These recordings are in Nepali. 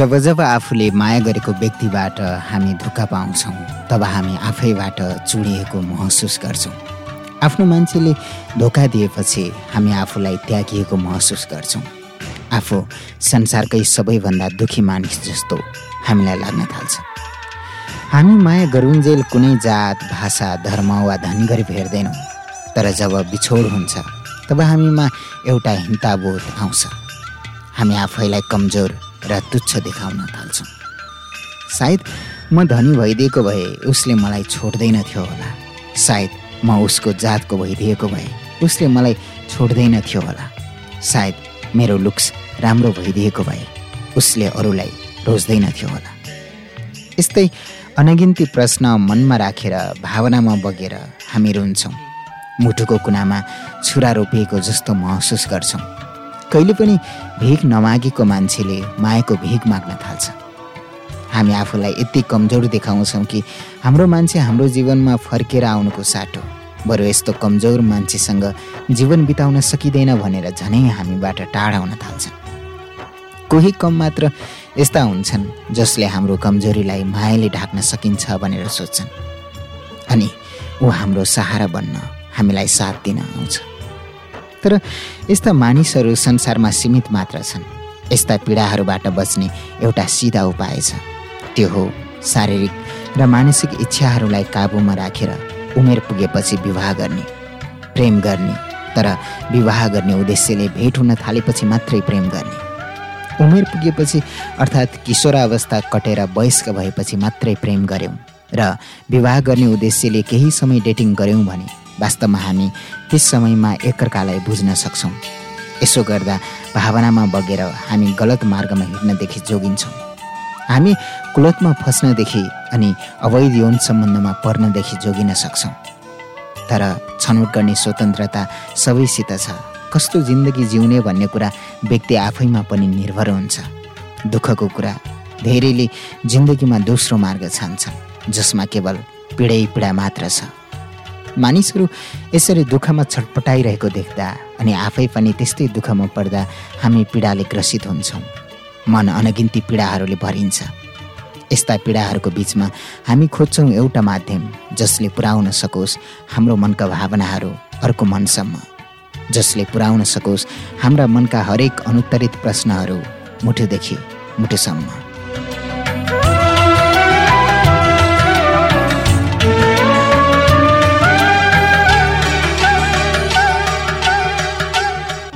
जब जब आफूले माया गरेको व्यक्तिबाट हामी धोका पाउँछौँ तब हामी आफैबाट चुडिएको महसुस गर्छौँ। आफ्नो मान्छेले धोका दिएपछि हामी आफूलाई त्यागिएको महसुस गर्छौँ। आफू संसारकै सबैभन्दा दुखी मानिस जस्तो हामीलाई लाग्न थाल्छ। हामी माया गरुन्जेल कुनै जात भाषा धर्म वा धनी गरी हेर्दैनौँ तर जब बिछोड हुन्छ तब हामीमा एउटा हिंताबोध आउँछ। हामी आफैलाई कमजोर र तुच्छ देखाउन थाल्छौँ। सायद म धनी भइदिएको भए उसले मलाई छोड्दैन थियो होला। सायद म उसको जातको भइदिएको भए उसले मलाई छोड्दैन थियो होला। सायद मेरो लुक्स राम्रो भइदिएको भए उसले अरूलाई रोज्दैन थियो होला। यस्तै अनगिन्ती प्रश्न मनमा राखेर भावनामा बगेर हामी रुन्छौँ। मुटुको कुनामा छुरा रोपिएको जस्तो महसुस गर्छौँ। कहिले पनि भिख नमागेको मान्छेले मायाको भिख माग्न थाल्छ। हामी आफूलाई यति कमजोर देखाउँछौँ कि हाम्रो मान्छे हाम्रो जीवनमा फर्केर आउनुको साटो। बरु यस्तो कमजोर मान्छेसँग जीवन बिताउन सकिँदैन भनेर झनै हामीबाट टाढा हुन थाल्छन्। कोही कम मात्र यस्ता हुन्छन् जसले हाम्रो कमजोरीलाई मायाले ढाक्न सकिन्छ भनेर सोच्छन्। अनि ऊ हाम्रो सहारा बन्न हामीलाई साथ दिन आउँछ। तर यस्ता मानिसहरू संसारमा सीमित मात्र छन्। यस्ता पीडाहरूबाट बच्ने एउटा सिधा उपाय छ। त्यो हो शारीरिक र मानसिक इच्छाहरूलाई काबुमा राखेर उमेर पुगेपछि विवाह गर्ने प्रेम गर्ने तर विवाह गर्ने उद्देश्यले भेट हुन थालेपछि मात्रै प्रेम गर्ने। उमेर पुगेपछि अर्थात् किशोरावस्था कटेर वयस्क भएपछि मात्रै प्रेम गऱ्यौँ र विवाह गर्ने उद्देश्यले केही समय डेटिङ गऱ्यौँ भने वास्तवमा हामी त्यस समयमा एकअर्कालाई बुझ्न सक्छौँ। यसो गर्दा भावनामा बगेर हामी गलत मार्गमा हिँड्नदेखि जोगिन्छौँ। हामी कुलतमा फस्नदेखि अनि अवैध यौन सम्बन्धमा पर्नदेखि जोगिन सक्छौँ। तर छनौट गर्ने स्वतन्त्रता सबैसित छ। कस्तो जिन्दगी जिउने भन्ने कुरा व्यक्ति आफैमा पनि निर्भर हुन्छ। दुःखको कुरा धेरैले जिन्दगीमा दोस्रो मार्ग छान्छन् जसमा केवल पीडै पीडा मात्र छ। मानिसहरू यसरी दुःखमा छटपटाइरहेको देख्दा अनि आफै पनि त्यस्तै दुःखमा पर्दा हामी पीडाले ग्रसित हुन्छौँ। मन अनगिन्ती पीडाहरूले भरिन्छ। यस्ता पीडाहरूको बिचमा हामी खोज्छौँ एउटा माध्यम जसले पुर्याउन सकोस् हाम्रो मनका भावनाहरू अर्को मनसम्म। जसले पुर्याउन सकोस् हाम्रा मनका हरेक अनुत्तरित प्रश्नहरू मुठुदेखि मुठुसम्म।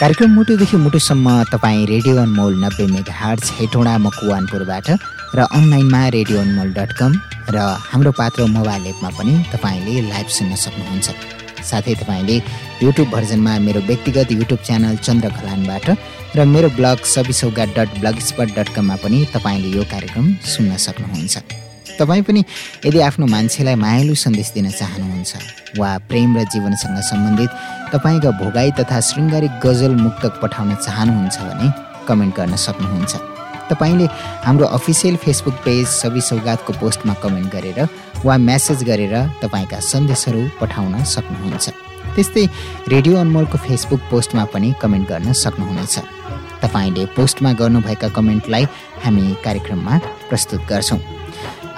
कार्यक्रम मुटुदेखि मुटुसम्म तपाईँ रेडियो अनमोल नब्बे मेगा हार्च हेटौँडा मकुवानपुरबाट र अनलाइनमा रेडियो अनमोल डट कम र हाम्रो पात्र मोबाइल एपमा पनि तपाईँले लाइभ सुन्न सक्नुहुन्छ। साथै तपाईँले युट्युब भर्जनमा मेरो व्यक्तिगत युट्युब च्यानल चन्द्र खलानबाट र मेरो ब्लग सबिसौगा डट ब्लग स्पट डट कममा पनि तपाईँले यो कार्यक्रम सुन्न सक्नुहुन्छ। तपाईँ पनि यदि आफ्नो मान्छेलाई मायालु सन्देश दिन चाहनुहुन्छ वा प्रेम र जीवनसँग सम्बन्धित तपाईँका भोगाई तथा शृङ्गारिक गजल मुक्तक पठाउन चाहनुहुन्छ भने कमेन्ट गर्न सक्नुहुन्छ। तपाईँले हाम्रो अफिसियल फेसबुक पेज सबै सौगातको पोस्टमा कमेन्ट गरेर वा म्यासेज गरेर तपाईँका सन्देशहरू पठाउन सक्नुहुन्छ। त्यस्तै रेडियो अनमोलको फेसबुक पोस्टमा पनि कमेन्ट गर्न सक्नुहुनेछ। तपाईँले पोस्टमा गर्नुभएका कमेन्टलाई हामी कार्यक्रममा प्रस्तुत गर्छौँ।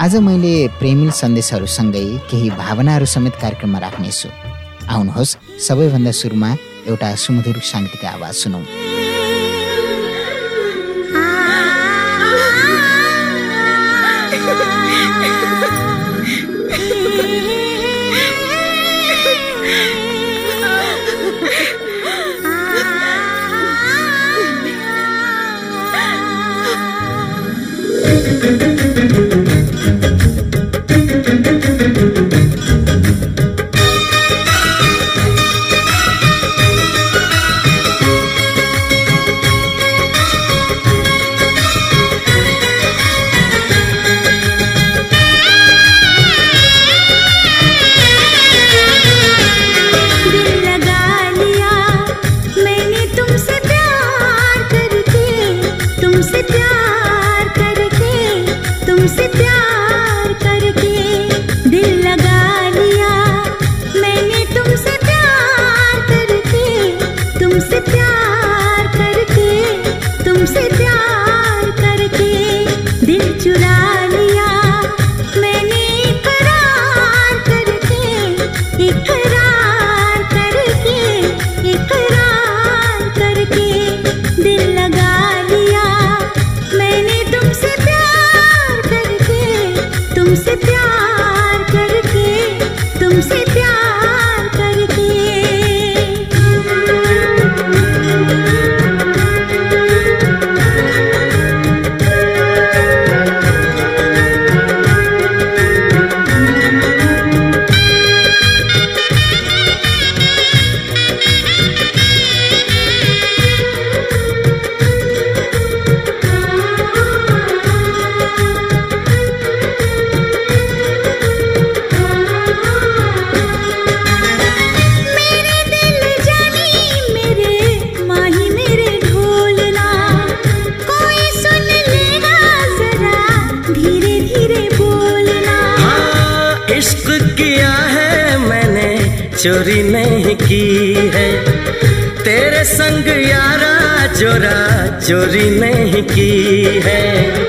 आज मैले प्रेमिल सन्देशहरूसँगै केही भावनाहरू समेत कार्यक्रममा राख्नेछु। आउनुहोस् सबैभन्दा सुरुमा एउटा सुमधुर साङ्गीतिक आवाज सुनौँ। चोरी नहीं की है।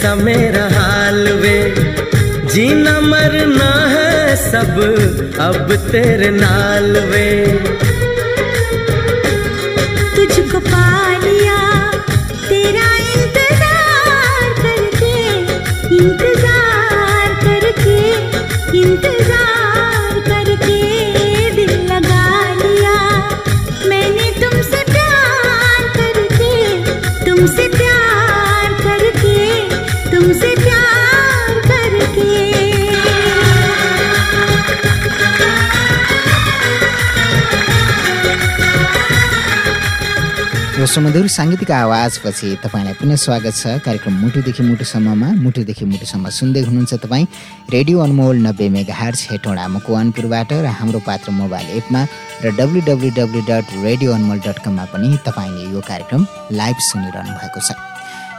कैसा मेरा हाल वे। जीना मरना है सब अब तेरे नाल वे। यो सुमधुर साङ्गीतिक आवाजपछि तपाईँलाई पुनः स्वागत छ। कार्यक्रम मुटुदेखि मुटुसम्ममा मुटुदेखि मुटुसम्म सुन्दै हुनुहुन्छ तपाईँ रेडियो अनमोल नब्बे मेगा हार्स हेटौँडा मकवानपुरबाट र हाम्रो पात्र मोबाइल एपमा र W W W dot radio Anmol dot कममा पनि तपाईँले यो कार्यक्रम लाइभ सुनिरहनु भएको छ।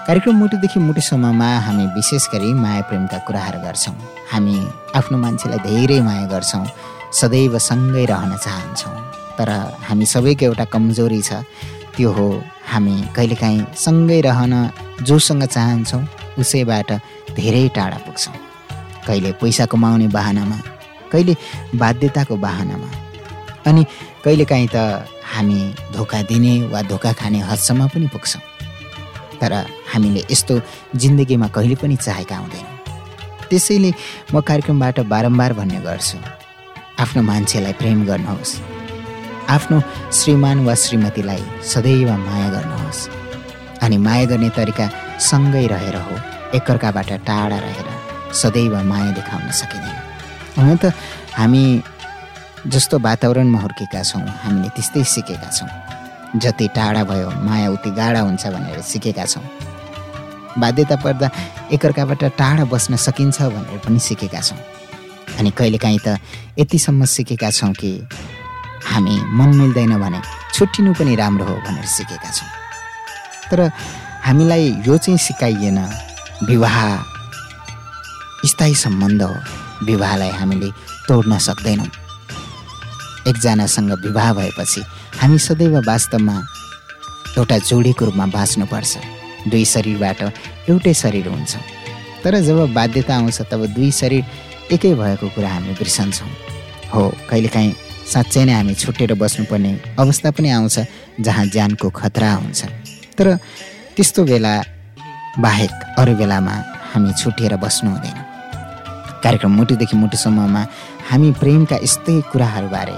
कार्यक्रम मुटुदेखि मुटुसम्ममा हामी विशेष गरी माया प्रेमका कुराहरू गर्छौँ। हामी आफ्नो मान्छेलाई धेरै माया गर्छौँ सदैव सँगै रहन चाहन्छौँ। तर हामी सबैको एउटा कमजोरी छ। त्यो हो। हामी कहिलेकाहीँ सँगै रहन जोसँग चाहन्छौँ उसैबाट धेरै टाढा पुग्छौँ। कहिले पैसा कमाउने बाहनामा कहिले बाध्यताको बाहनामा। अनि कहिलेकाहीँ त हामी धोका दिने वा धोका खाने हदसम्म पनि पुग्छौँ। तर हामीले यस्तो जिन्दगीमा कहिले पनि चाहेका हुँदैनौँ। त्यसैले म कार्यक्रमबाट बारम्बार भन्ने गर्छु। आफ्नो मान्छेलाई प्रेम गर्नुहोस्। आफ्नो श्रीमान वा श्रीमतीलाई सदैव माया गर्नुहोस्। अनि माया गर्ने तरिका सँगै रहेर हो एकअर्काबाट टाढा रहेर सदैव माया देखाउन सकिँदैन। हुन त हामी जस्तो वातावरणमा हुर्केका छौँ हामीले त्यस्तै सिकेका छौँ। जति टाढा भयो माया उति गाढा हुन्छ भनेर सिकेका छौँ। बाध्यता पर्दा एकअर्काबाट टाढा बस्न सकिन्छ भनेर पनि सिकेका छौँ। अनि कहिलेकाहीँ त यतिसम्म सिकेका छौँ कि हामी मन मिल्दैन भने छुट्टिनु पनि राम्रो हो भनेर सिकेका छौँ। तर हामीलाई यो चाहिँ सिकाइएन विवाह स्थायी सम्बन्ध हो। विवाहलाई हामीले तोड्न सक्दैनौँ। एकजनासँग विवाह भएपछि हामी सदैव वास्तवमा एउटा जोडीको रूपमा बाँच्नुपर्छ। दुई शरीरबाट एउटै शरीर हुन्छ। तर जब बाध्यता आउँछ तब दुई शरीर एकै भएको कुरा हामी बिर्सन्छौँ। हो कहिलेकाहीँ साँच्चै नै हामी छुट्टिएर बस्नुपर्ने अवस्था पनि आउँछ जहाँ ज्यानको खतरा हुन्छ। तर त्यस्तो बेला बाहेक अरू बेलामा हामी छुट्टिएर बस्नु हुँदैन। कार्यक्रम मुटुदेखि मुटुसम्ममा हामी प्रेमका यस्तै कुराहरूबारे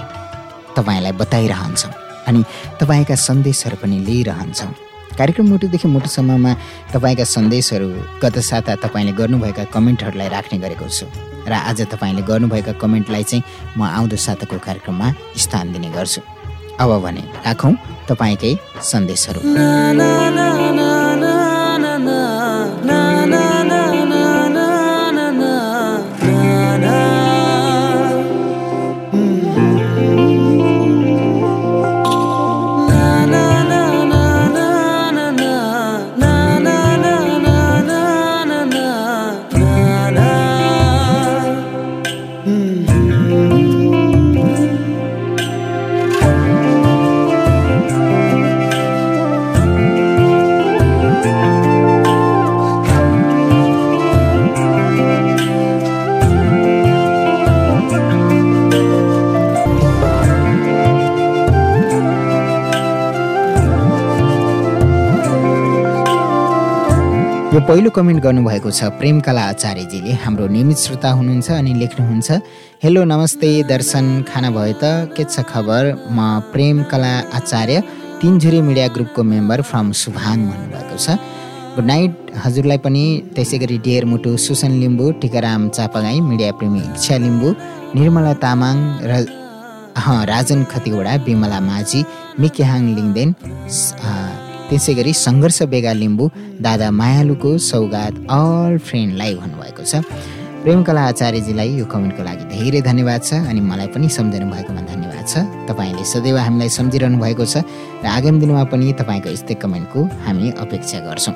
तपाईँलाई बताइरहन्छौँ अनि तपाईँका सन्देशहरू पनि लिइरहन्छौँ। कार्यक्रम मुटुदेखि मुटुसम्ममा तपाईँका सन्देशहरू गत साता तपाईँले गर्नुभएका कमेन्टहरूलाई राख्ने गरेको छु। र आज तपाईँले गर्नुभएका कमेन्टलाई चाहिँ म आउँदो साताको कार्यक्रममा स्थान दिने गर्छु। अब भने राखौँ तपाईँकै सन्देशहरू। यो पहिलो कमेन्ट गर्नुभएको छ प्रेमकला आचार्यजीले। हाम्रो नियमित श्रोता हुनुहुन्छ अनि लेख्नुहुन्छ हेलो नमस्ते दर्शन खाना भयो त? के छ खबर? म प्रेमकला आचार्य तिनझुरी मिडिया ग्रुपको मेम्बर फ्रम सुभाङ भन्नुभएको छ। गुड नाइट हजुरलाई पनि। त्यसै गरी डियर मुटु सुसन लिम्बू टिकाराम चापागाई मिडिया प्रेमी इच्छा लिम्बू निर्मला तामाङ र राजन खतिवडा बिमला माझी मिकेहाङ लिङदेन त्यसै गरी सङ्घर्ष बेगा लिम्बू दादा मायालुको सौगात अल फ्रेन्डलाई भन्नुभएको छ। प्रेमकला आचार्यजीलाई यो कमेन्टको लागि धेरै धन्यवाद छ अनि मलाई पनि सम्झिनु भएकोमा धन्यवाद छ। तपाईँले सदैव हामीलाई सम्झिरहनु भएको छ र आगामी दिनमा पनि तपाईँको यस्तै कमेन्टको हामी अपेक्षा गर्छौँ।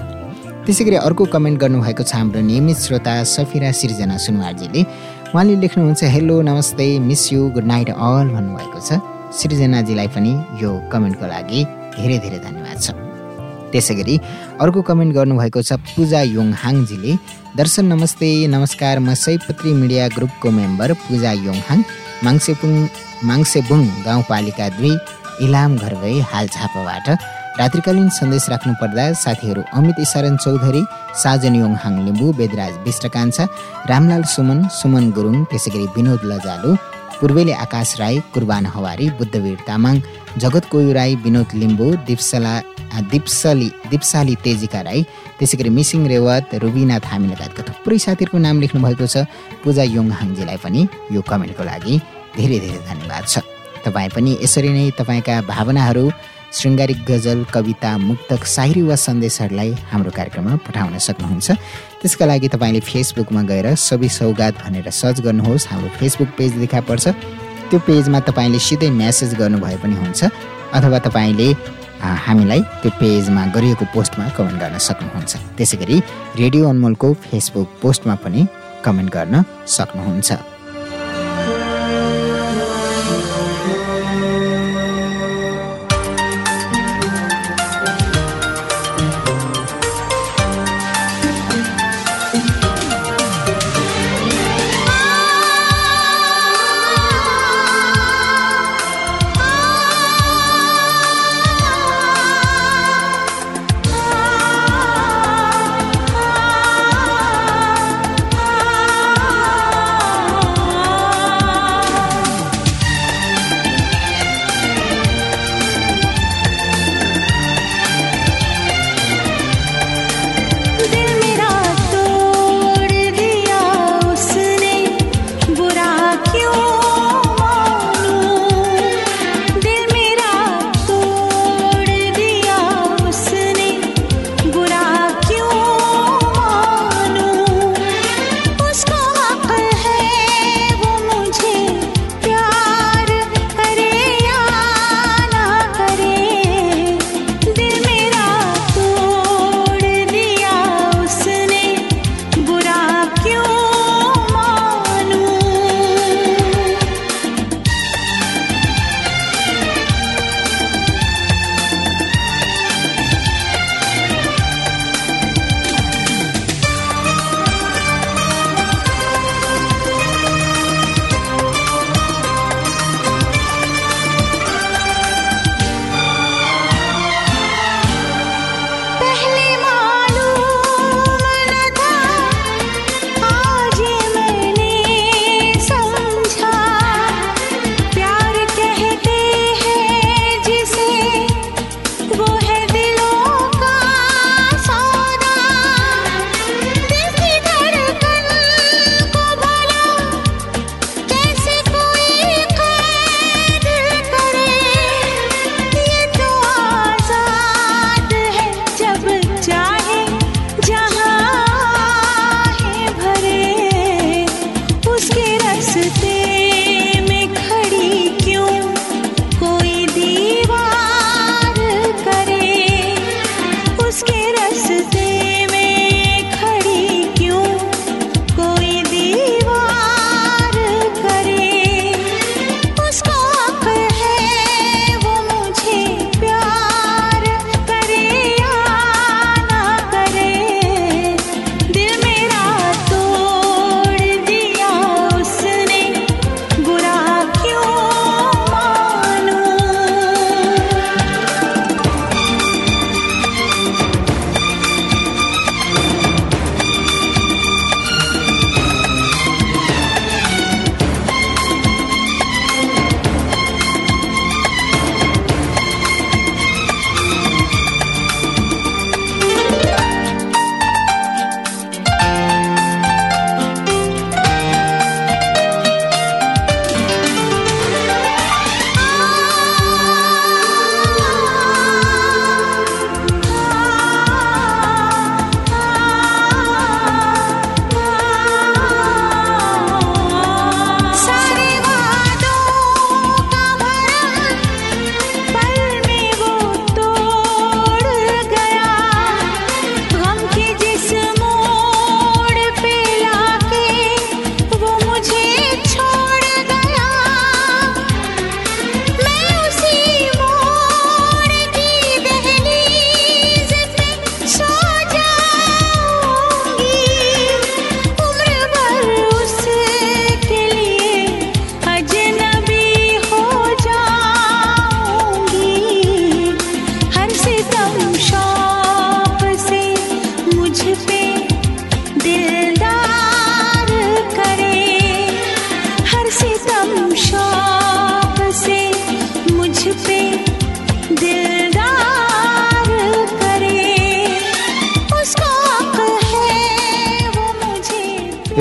त्यसै गरी अर्को कमेन्ट गर्नुभएको छ हाम्रो नियमित श्रोता सफिरा सिर्जना सुनवारजीले। उहाँले लेख्नुहुन्छ हेलो नमस्ते miss you good night all भन्नुभएको छ। सृजनाजीलाई पनि यो कमेन्टको लागि धेरै धेरै धन्यवाद छ। त्यसै गरी अर्को कमेन्ट गर्नुभएको छ पूजा योङहाङजीले दर्शन नमस्ते नमस्कार म सयपत्री मिडिया ग्रुपको मेम्बर पूजा योङहाङ माङ्सेपुङ माङ्सेबुङ गाउँपालिका दुई इलाम घर गई हाल छापाबाट रात्रिकालीन सन्देश राख्नुपर्दा साथीहरू अमित इसारन चौधरी साजन योङहाङ लिम्बू वेदराज विष्टकान्छा रामलाल सुमन सुमन गुरुङ त्यसै गरी विनोद लजालु पूर्वेली आकाश राई कुर्बान हवारी बुद्धवीर तामाङ जगत कोयु राई विनोद लिम्बू दिप्सला दिप्सली दिप्साली तेजिका राई। त्यसै गरी मिसिङ रेवत रुबिना थामी लगायतका थुप्रै साथीहरूको नाम लेख्नु भएको छ। पूजा योङहाङजीलाई पनि यो कमेन्टको लागि धेरै धेरै धन्यवाद छ। तपाईँ पनि यसरी नै तपाईँका भावनाहरू शृङ्गारिक गजल कविता मुक्तक साहिरी वा सन्देशहरूलाई हाम्रो कार्यक्रममा पठाउन सक्नुहुन्छ। त्यसका लागि तपाईँले फेसबुकमा गएर सबै सौगात भनेर सर्च गर्नुहोस्। हाम्रो फेसबुक पेज देखा पर्छ। त्यो पेजमा तपाईँले सिधै म्यासेज गर्नुभए पनि हुन्छ। अथवा तपाईँले हामीलाई त्यो पेजमा गरिएको पोस्टमा कमेन्ट गर्न सक्नुहुन्छ। त्यसै गरी रेडियो अनमोलको फेसबुक पोस्टमा पनि कमेन्ट गर्न सक्नुहुन्छ।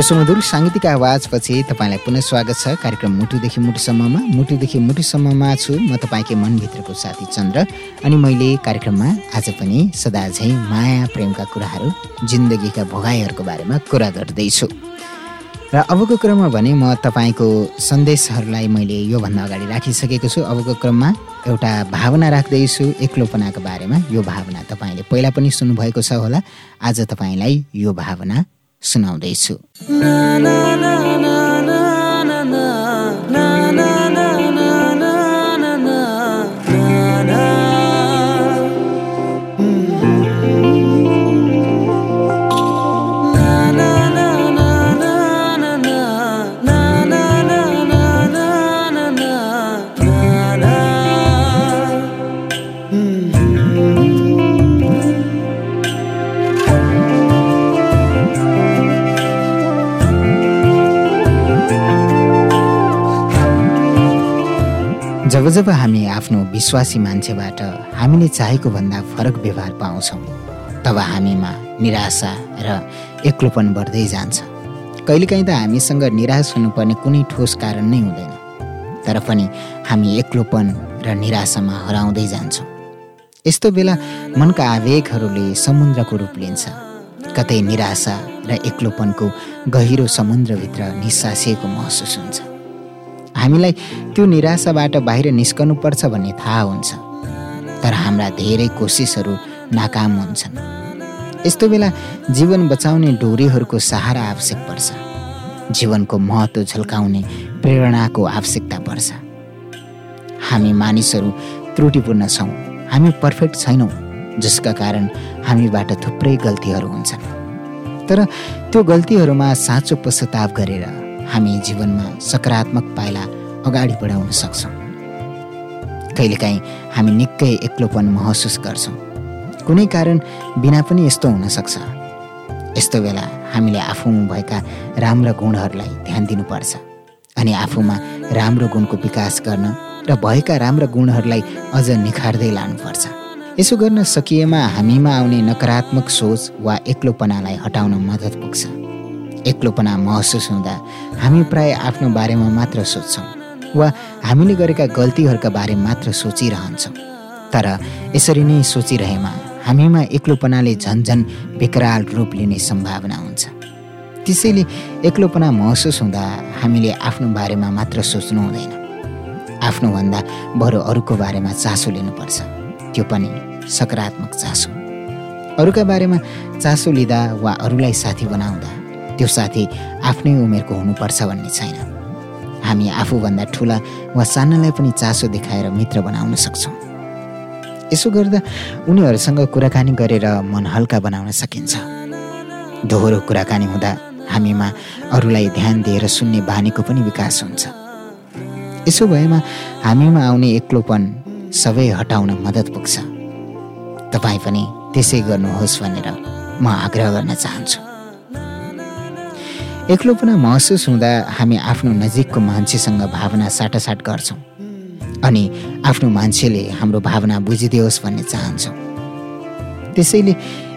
सुमधुर साङ्गीतिक आवाजपछि तपाईँलाई पुनः स्वागत छ। कार्यक्रम मुटुदेखि मुटुसम्ममा मुटुदेखि मुटुसम्ममा छु म तपाईँकै मनभित्रको साथी चन्द्र। अनि मैले कार्यक्रममा आज पनि सदा झैँ माया प्रेमका कुराहरू जिन्दगीका भोगाईहरूको बारेमा कुरा गर्दैछु। र अबको क्रममा भने म तपाईँको सन्देशहरूलाई मैले योभन्दा अगाडि राखिसकेको छु। अबको क्रममा एउटा भावना राख्दैछु एक्लोपनाको बारेमा। यो भावना तपाईँले पहिला पनि सुन्नुभएको छ होला। आज तपाईँलाई यो भावना 素直です。जब जब हामी आफ्नो विश्वासी मान्छेबाट हामीले चाहेको भन्दा फरक व्यवहार पाउँछौँ तब हामीमा निराशा र एक्लोपन बढ्दै जान्छ। कहिलेकाहीँ त हामीसँग निराश हुनुपर्ने कुनै ठोस कारण नै हुँदैन तर पनि हामी एक्लोपन र निराशामा हराउँदै जान्छौँ। यस्तो बेला मनका आवेगहरूले समुद्रको रूप लिन्छ। कतै निराशा र एक्लोपनको गहिरो समुद्रभित्र निसासिएको महसुस हुन्छ। हामीलाई त्यो निराशाबाट बाहिर निस्कनुपर्छ भन्ने थाहा हुन्छ। तर हाम्रा धेरै कोसिसहरू नाकाम हुन्छन्। यस्तो बेला जीवन बचाउने डोरीहरूको सहारा आवश्यक पर्छ। जीवनको महत्त्व झल्काउने प्रेरणाको आवश्यकता पर्छ। हामी मानिसहरू त्रुटिपूर्ण छौँ। हामी पर्फेक्ट छैनौँ जसका कारण हामीबाट थुप्रै गल्तीहरू हुन्छन्। तर त्यो गल्तीहरूमा साँचो पश्चाताप गरेर हामी जीवनमा सकारात्मक पाइला अगाडि बढाउन सक्छौँ। कहिलेकाहीँ हामी निकै एक्लोपन महसुस गर्छौँ। कुनै कारण बिना पनि यस्तो हुनसक्छ यस्तो बेला हामीले आफूमा भएका राम्रा गुणहरूलाई ध्यान दिनुपर्छ अनि आफूमा राम्रो गुणको विकास गर्न र भएका राम्रा गुणहरूलाई अझ निखार्दै लानुपर्छ। यसो गर्न सकिएमा हामीमा आउने नकारात्मक सोच वा एक्लोपनालाई हटाउन मद्दत पुग्छ। एक्लोपना महसुस हुँदा हामी प्राय आफ्नो बारेमा मात्र सोध्छौँ वा हामीले गरेका गल्तीहरूका बारेमा मात्र सोचिरहन्छौँ। तर यसरी नै सोचिरहेमा हामीमा एक्लोपनाले झन्झन विकराल रूप लिने सम्भावना हुन्छ। त्यसैले एक्लोपना महसुस हुँदा हामीले आफ्नो बारेमा मात्र सोच्नु हुँदैन। आफ्नोभन्दा बरु अरूको बारेमा चासो लिनुपर्छ। त्यो पनि सकारात्मक चासो। अरूका बारेमा चासो लिँदा वा अरूलाई साथी बनाउँदा त्यो साथी आफ्नै उमेरको हुनुपर्छ भन्ने छैन। हामी आफूभन्दा ठुला वा सानालाई पनि चासो देखाएर मित्र बनाउन सक्छौँ। यसो गर्दा उनीहरूसँग कुराकानी गरेर मन हल्का बनाउन सकिन्छ। दोहोरो कुराकानी हुँदा हामीमा अरूलाई ध्यान दिएर सुन्ने बानीको पनि विकास हुन्छ। यसो भएमा हामीमा आउने एक्लोपन सबै हटाउन मद्दत पुग्छ। तपाईँ पनि त्यसै गर्नुहोस् भनेर म आग्रह गर्न चाहन्छु। एक्लोपना महसुस हुँदा हामी आफ्नो नजिकको मान्छेसँग भावना साटासाट गर्छौँ। अनि आफ्नो मान्छेले हाम्रो भावना बुझिदियोस् भन्ने चाहन्छौँ। त्यसैले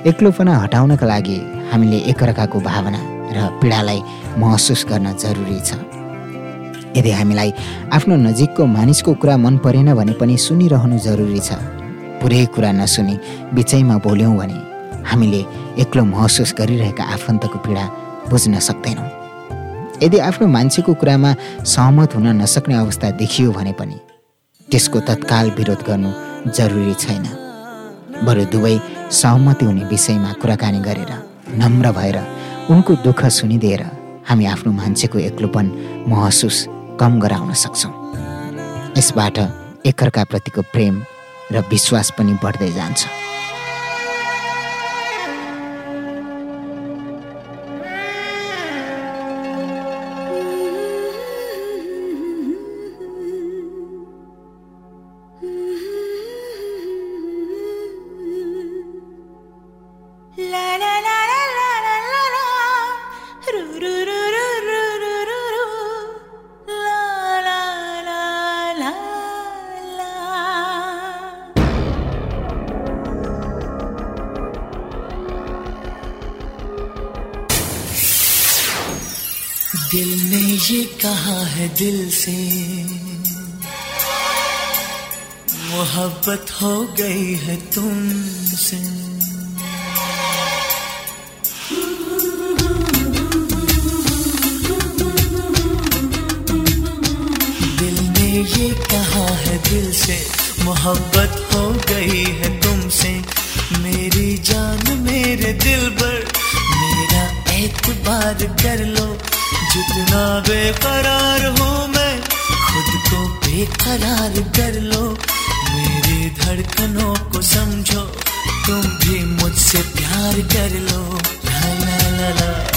एक्लोपना हटाउनका लागि हामीले एकअर्काको भावना र पीडालाई महसुस गर्न जरुरी छ। यदि हामीलाई आफ्नो नजिकको मानिसको कुरा मन परेन भने पनि सुनिरहनु जरुरी छ। पुरै कुरा नसुनी बिचैमा बोल्यौँ भने हामीले एक्लो महसुस गरिरहेका आफन्तको पीडा बुझ्न सक्दैनौँ। यदि आफ्नो मान्छेको कुरामा सहमत हुन नसक्ने अवस्था देखियो भने पनि त्यसको तत्काल विरोध गर्नु जरुरी छैन। बरु दुवै सहमति हुने विषयमा कुराकानी गरेर नम्र भएर उनको दुःख सुनिदिएर हामी आफ्नो मान्छेको एक्लोपन महसुस कम गराउन सक्छौँ। यसबाट एकअर्काप्रतिको प्रेम र विश्वास पनि बढ्दै जान्छ। दिल से मोहब्बत हो गई है तुमसे। दिल ने ये कहा है दिल से मोहब्बत हो गई है तुमसे। मेरी जान मेरे दिल पर, मेरा एतबार कर लो। जितना बेकरार हूँ मैं, खुद को बेकरार कर लो। मेरी धड़कनों को समझो, तुम भी मुझसे प्यार कर लो। ला ला ला ला।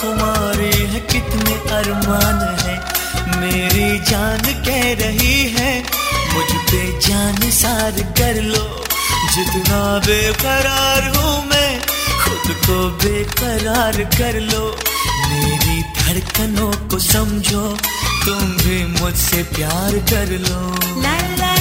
तुम्हारे है, कितने अरमान है। मेरी जान कह रही है, मुझ पे जान सार कर लो। जितना बेकरार हूँ मैं, खुद को बेकरार कर लो। मेरी धड़कनों को समझो, तुम भी मुझसे प्यार कर लो। ला ला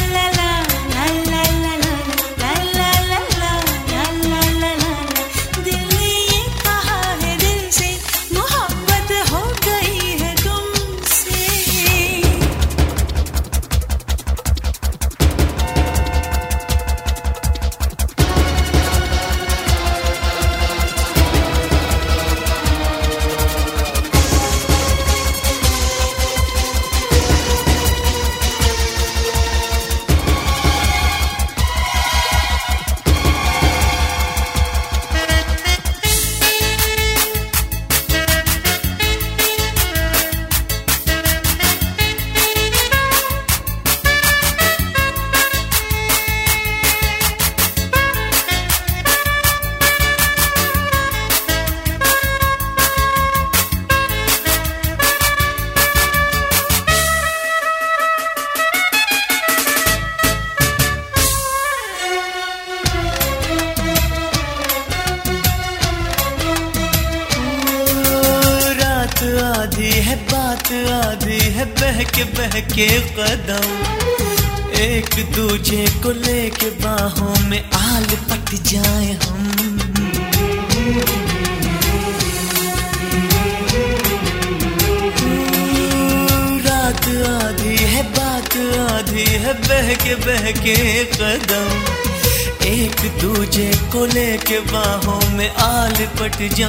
to.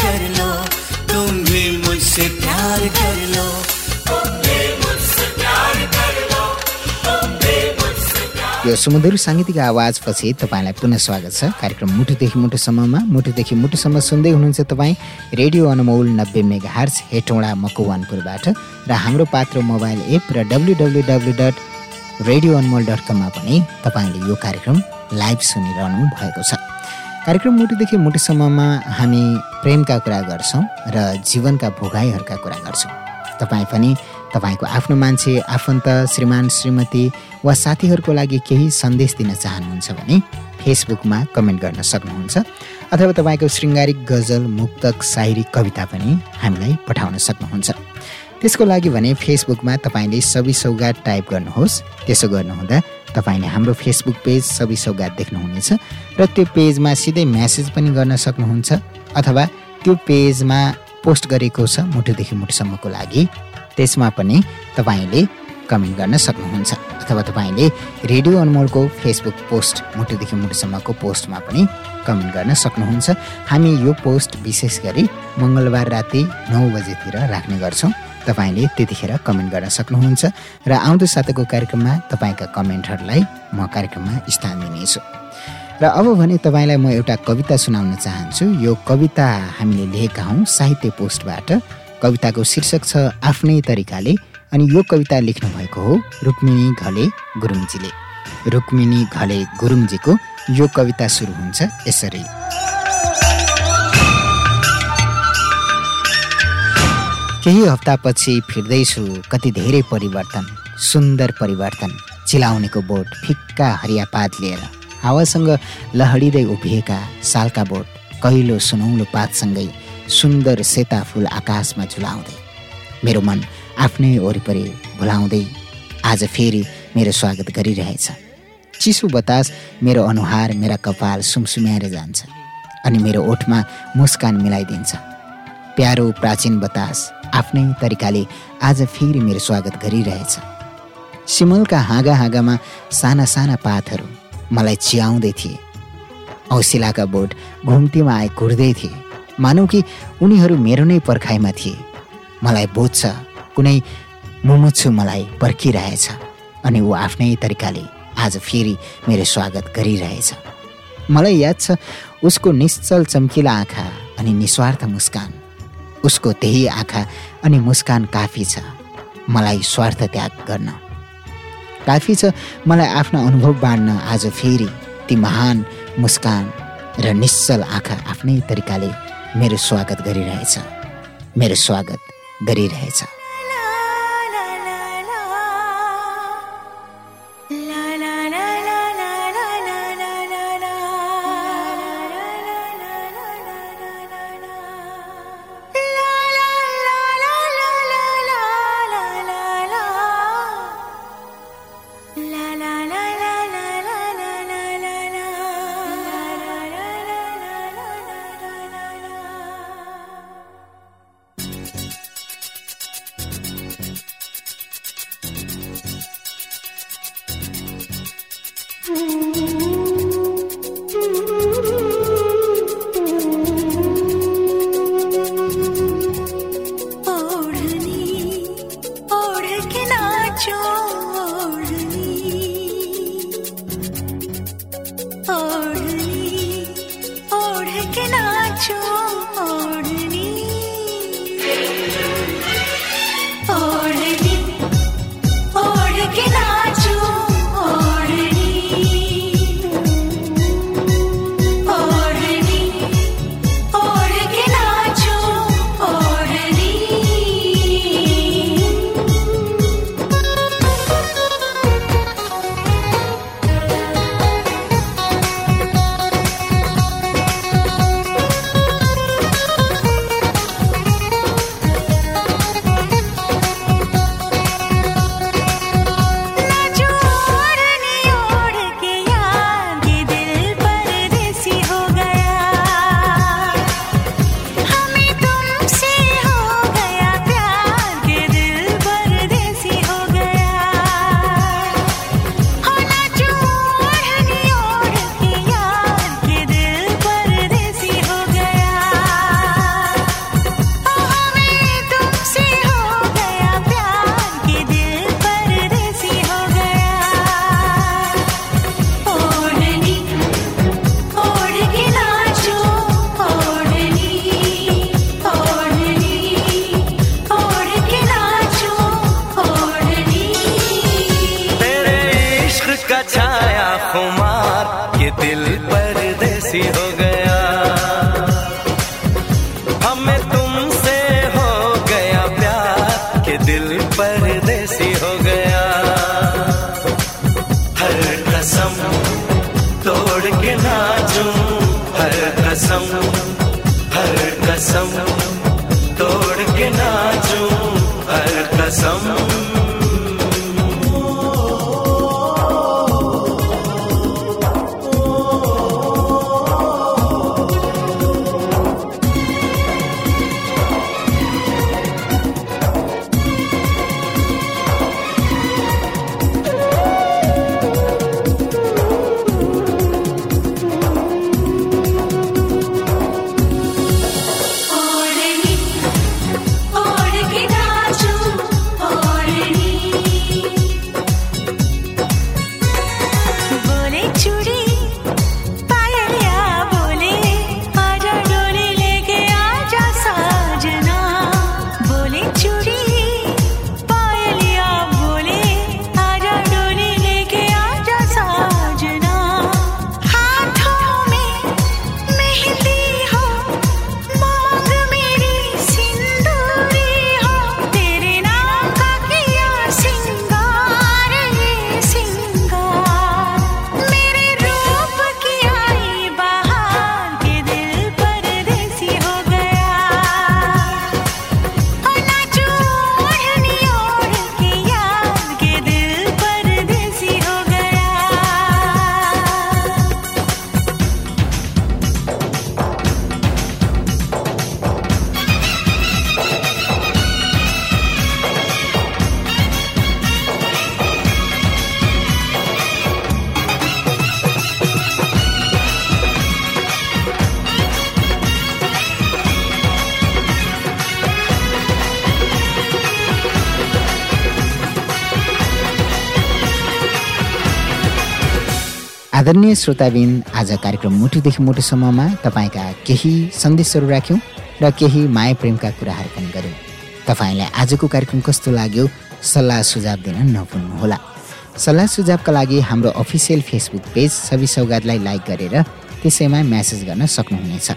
कर लो तुम भी मुझसे प्यार कर लो यो सुमधुर साङ्गीतिक आवाजपछि तपाईँलाई पुनः स्वागत छ। कार्यक्रम मुठुदेखि मुठुसम्ममा मुठुदेखि मुठुसम्म सुन्दै हुनुहुन्छ तपाईँ रेडियो अनुमोल नब्बे मेगा हार्च हेटौँडा मकुवानपुरबाट र हाम्रो पात्र मोबाइल एप र W W W dot radio Anmol dot कममा पनि तपाईँले यो कार्यक्रम लाइभ सुनिरहनु भएको छ। कार्यक्रम मुटुदेखि मुटुसम्ममा हामी प्रेमका कुरा गर्छौँ र जीवनका भोगाइहरूका कुरा गर्छौँ। तपाईँ पनि तपाईँको आफ्नो मान्छे आफन्त श्रीमान श्रीमती वा साथीहरूको लागि केही सन्देश दिन चाहनुहुन्छ भने फेसबुकमा कमेन्ट गर्न सक्नुहुन्छ अथवा तपाईँको शृङ्गारिक गजल मुक्तक सायरी कविता पनि हामीलाई पठाउन सक्नुहुन्छ। त्यसको लागि भने फेसबुकमा तपाईँले सबै सौगात टाइप गर्नुहोस्। त्यसो गर्नुहुँदा तपाईँले हाम्रो फेसबुक पेज सबै सौगात देख्नुहुनेछ र त्यो पेजमा सिधै म्यासेज पनि गर्न सक्नुहुन्छ अथवा त्यो पेजमा पोस्ट गरेको छ मुटुदेखि मुटुसम्मको लागि। त्यसमा पनि तपाईँले कमेन्ट गर्न सक्नुहुन्छ अथवा तपाईँले रेडियो अनमोलको फेसबुक पोस्ट मुटुदेखि मुटुसम्मको पोस्टमा पनि कमेन्ट गर्न सक्नुहुन्छ। हामी यो पोस्ट विशेष गरी मङ्गलबार राति नौ बजेतिर राख्ने गर्छौँ। तपाईँले त्यतिखेर कमेन्ट गर्न सक्नुहुन्छ र आउँदो साताको कार्यक्रममा तपाईँका कमेन्टहरूलाई म कार्यक्रममा स्थान दिनेछु। र अब भने तपाईँलाई म एउटा कविता सुनाउन चाहन्छु। यो कविता हामीले लेखेका हौँ साहित्य पोस्टबाट। कविताको शीर्षक छ आफ्नै तरिकाले अनि यो कविता लेख्नु भएको हो रुक्मिणी घले गुरुङजीले। रुक्मिणी घले गुरुङजीको यो कविता सुरु हुन्छ यसरी। केही हप्तापछि फिर्दैछु। कति धेरै परिवर्तन सुन्दर परिवर्तन चिलाउनेको बोट फिक्का हरिया पात लिएर हावासँग लहडिँदै उभिएका सालका बोट कहिलो सुनौलो पातसँगै सुन्दर सेता फुल आकाशमा झुलाउँदै मेरो मन आफ्नै वरिपरि भुलाउँदै आज फेरि मेरो स्वागत गरिरहेछ। चिसो बतास मेरो अनुहार मेरा कपाल सुमसुम्याएर जान्छ अनि मेरो ओठमा मुस्कान मिलाइदिन्छ। प्यारो प्राचीन बतास आफ्नै तरिकाले आज फेरि मेरो स्वागत गरिरहेछ। सिमलका हाँगा हाँगामा साना साना पातहरू मलाई चियाउँदै थिए। औसिलाका बोट घुम्तीमा आए घुर्दै थिए। मानौ कि उनीहरू मेरो नै पर्खाइमा थिए। मलाई बुझ्छ कुनै मुमुच्छु मलाई पर्खिरहेछ अनि ऊ आफ्नै तरिकाले आज फेरि मेरो स्वागत गरिरहेछ। मलाई याद छ उसको निश्चल चम्किला आँखा अनि निस्वार्थ मुस्कान। उसको त्यही आँखा अनि मुस्कान काफी छ। मलाई स्वार्थ त्याग गर्न। काफी छ। मलाई आफ्नो अनुभव बाँड्न आज फेरि ती महान मुस्कान र निश्चल आँखा आफ्नै तरिकाले मेरो स्वागत गरिरहेछ। मेरो स्वागत गरिरहेछ। आदरणीय श्रोताबिन आज कार्यक्रम मुटुदेखि मुटुसम्ममा तपाईँका केही सन्देशहरू राख्यौँ र केही माया प्रेमका कुराहरू पनि गऱ्यौँ। तपाईँलाई आजको कार्यक्रम कस्तो लाग्यो सल्लाह सुझाव दिन नभुल्नुहोला। सल्लाह सुझावका लागि हाम्रो अफिसियल फेसबुक पेज सबै सौगातलाई लाइक गरेर त्यसैमा म्यासेज गर्न सक्नुहुनेछ।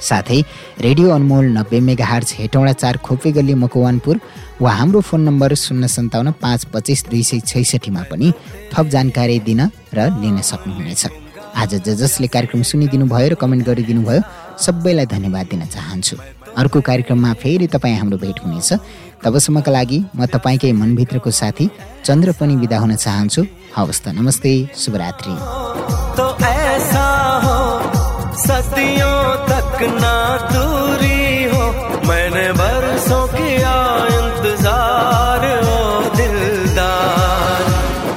साथै रेडियो अनमोल नब्बे मेगा हार्च हेटौँडा चार खोपे गल्ली मकवानपुर वा हाम्रो फोन नम्बर शून्य सन्ताउन्न पाँच पच्चिस दुई सय छैसठीमा पनि थप जानकारी दिन र लिन सक्नुहुनेछ। आज ज जसले कार्यक्रम सुनिदिनु भयो र कमेन्ट गरिदिनु भयो सबैलाई धन्यवाद दिन चाहन्छु। अर्को कार्यक्रममा फेरि तपाईँ हाम्रो भेट हुनेछ। तबसम्मका लागि म तपाईँकै मनभित्रको साथी चन्द्र पनि बिदा हुन चाहन्छु। हवस् त नमस्ते शुभरात्रि। सदियों तक ना दूरी हो, मैंने बरसों किया इंतज़ार ओ दिलदार।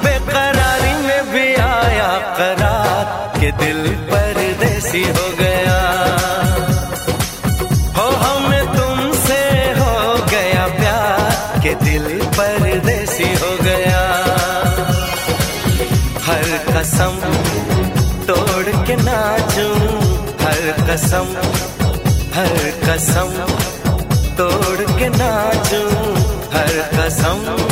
बेकरारी में भी आया करार के दिल परदेसी हो गया। हो हमें तुमसे हो गया प्यार के दिल परदेसी हो गया। हर कसम तोड़ के नाचूं, हर कसम कसम तोड़ के नाचूं हर कसम।